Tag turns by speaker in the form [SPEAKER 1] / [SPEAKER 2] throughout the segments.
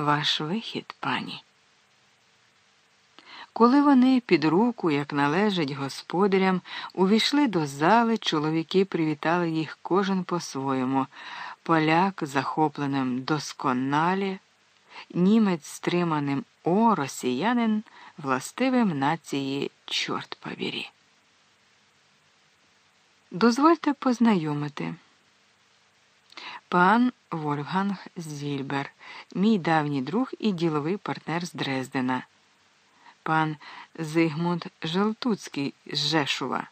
[SPEAKER 1] ваш вихід, пані. Коли вони під руку, як належить господарям, увійшли до зали, чоловіки привітали їх кожен по-своєму, поляк захопленим досконалі, німець стриманим о, росіянин властивим нації чорт побірі. Дозвольте познайомити. Пан Вольфганг Зільбер, мій давній друг і діловий партнер з Дрездена. Пан Зигмунд Желтуцький з Жешува,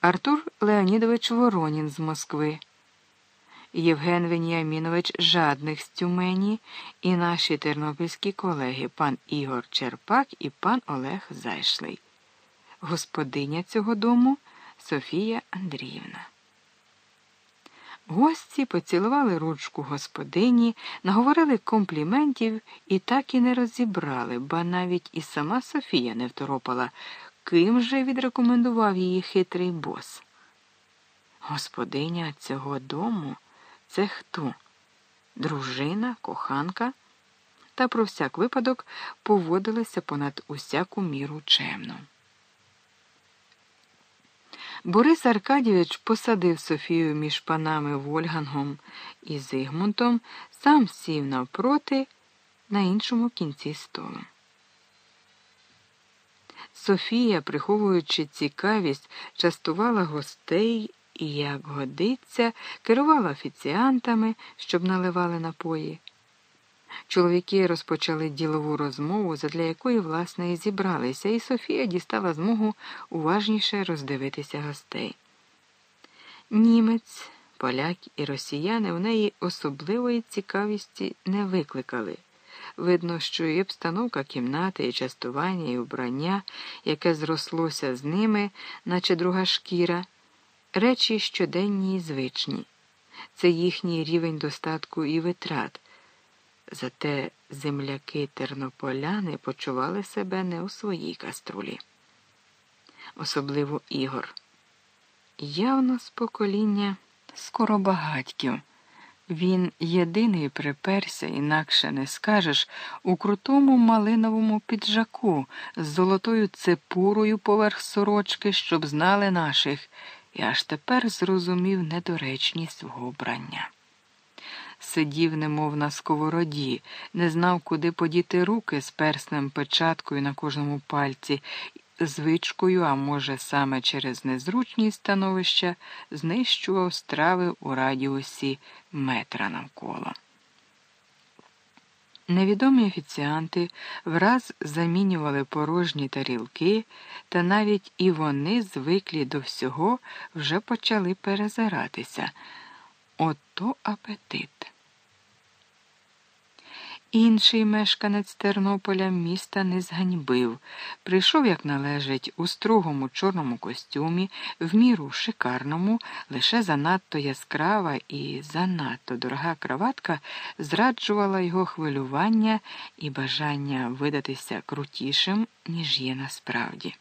[SPEAKER 1] Артур Леонідович Воронін з Москви, Євген Веніамінович Жадних з Тюмені. І наші тернопільські колеги пан Ігор Черпак і пан Олег Зайшлий, господиня цього дому Софія Андріївна. Гості поцілували ручку господині, наговорили компліментів і так і не розібрали, ба навіть і сама Софія не второпала, ким же відрекомендував її хитрий бос. Господиня цього дому це хто? Дружина, коханка, та про всяк випадок поводилася понад усяку міру чемно. Борис Аркадійович посадив Софію між панами Вольгангом і Зигмунтом, сам сів навпроти на іншому кінці столу. Софія, приховуючи цікавість, частувала гостей і, як годиться, керувала офіціантами, щоб наливали напої. Чоловіки розпочали ділову розмову, задля якої, власне, і зібралися, і Софія дістала змогу уважніше роздивитися гостей. Німець, поляк і росіяни в неї особливої цікавісті не викликали. Видно, що і обстановка кімнати, і частування, і вбрання, яке зрослося з ними, наче друга шкіра, речі щоденні і звичні. Це їхній рівень достатку і витрат. Зате земляки тернополяни почували себе не у своїй каструлі. Особливо Ігор. Явно з покоління скоробагатьків. Він єдиний приперся, інакше не скажеш, у крутому малиновому піджаку з золотою цепурою поверх сорочки, щоб знали наших, і аж тепер зрозумів недоречність свого вбрання сидів, немов на сковороді, не знав, куди подіти руки з перснем печаткою на кожному пальці, звичкою, а може, саме через незручність становища, знищував страви у радіусі метра навколо. Невідомі офіціанти враз замінювали порожні тарілки, та навіть і вони, звиклі до всього, вже почали перезиратися. Ото апетит. Інший мешканець Тернополя міста не зганьбив, прийшов, як належить, у строгому чорному костюмі, в міру шикарному, лише занадто яскрава і занадто дорога краватка зраджувала його хвилювання і бажання видатися крутішим, ніж є насправді.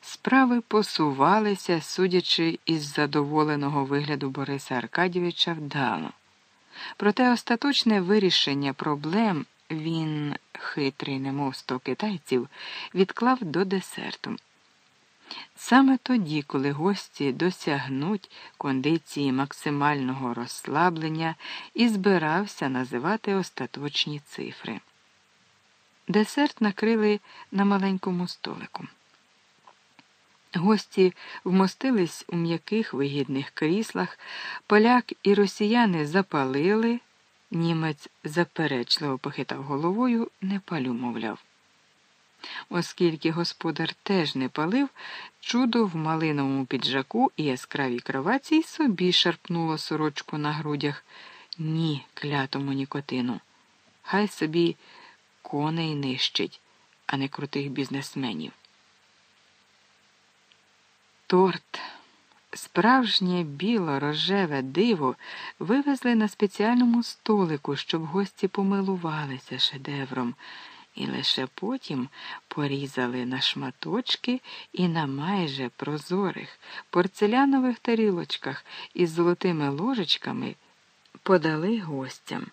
[SPEAKER 1] Справи посувалися, судячи із задоволеного вигляду Бориса Аркадійовича вдало. Проте остаточне вирішення проблем він, хитрий, немов сто китайців, відклав до десерту. Саме тоді, коли гості досягнуть кондиції максимального розслаблення і збирався називати остаточні цифри. Десерт накрили на маленькому столику. Гості вмостились у м'яких вигідних кріслах, поляк і росіяни запалили, німець заперечливо похитав головою, не палю, мовляв. Оскільки господар теж не палив, чудо в малиновому піджаку і яскравій кроваці собі шарпнуло сорочку на грудях. Ні, клятому нікотину. Хай собі коней нищить, а не крутих бізнесменів. Торт, справжнє біло рожеве диво вивезли на спеціальному столику, щоб гості помилувалися шедевром, і лише потім порізали на шматочки і на майже прозорих порцелянових тарілочках із золотими ложечками подали гостям.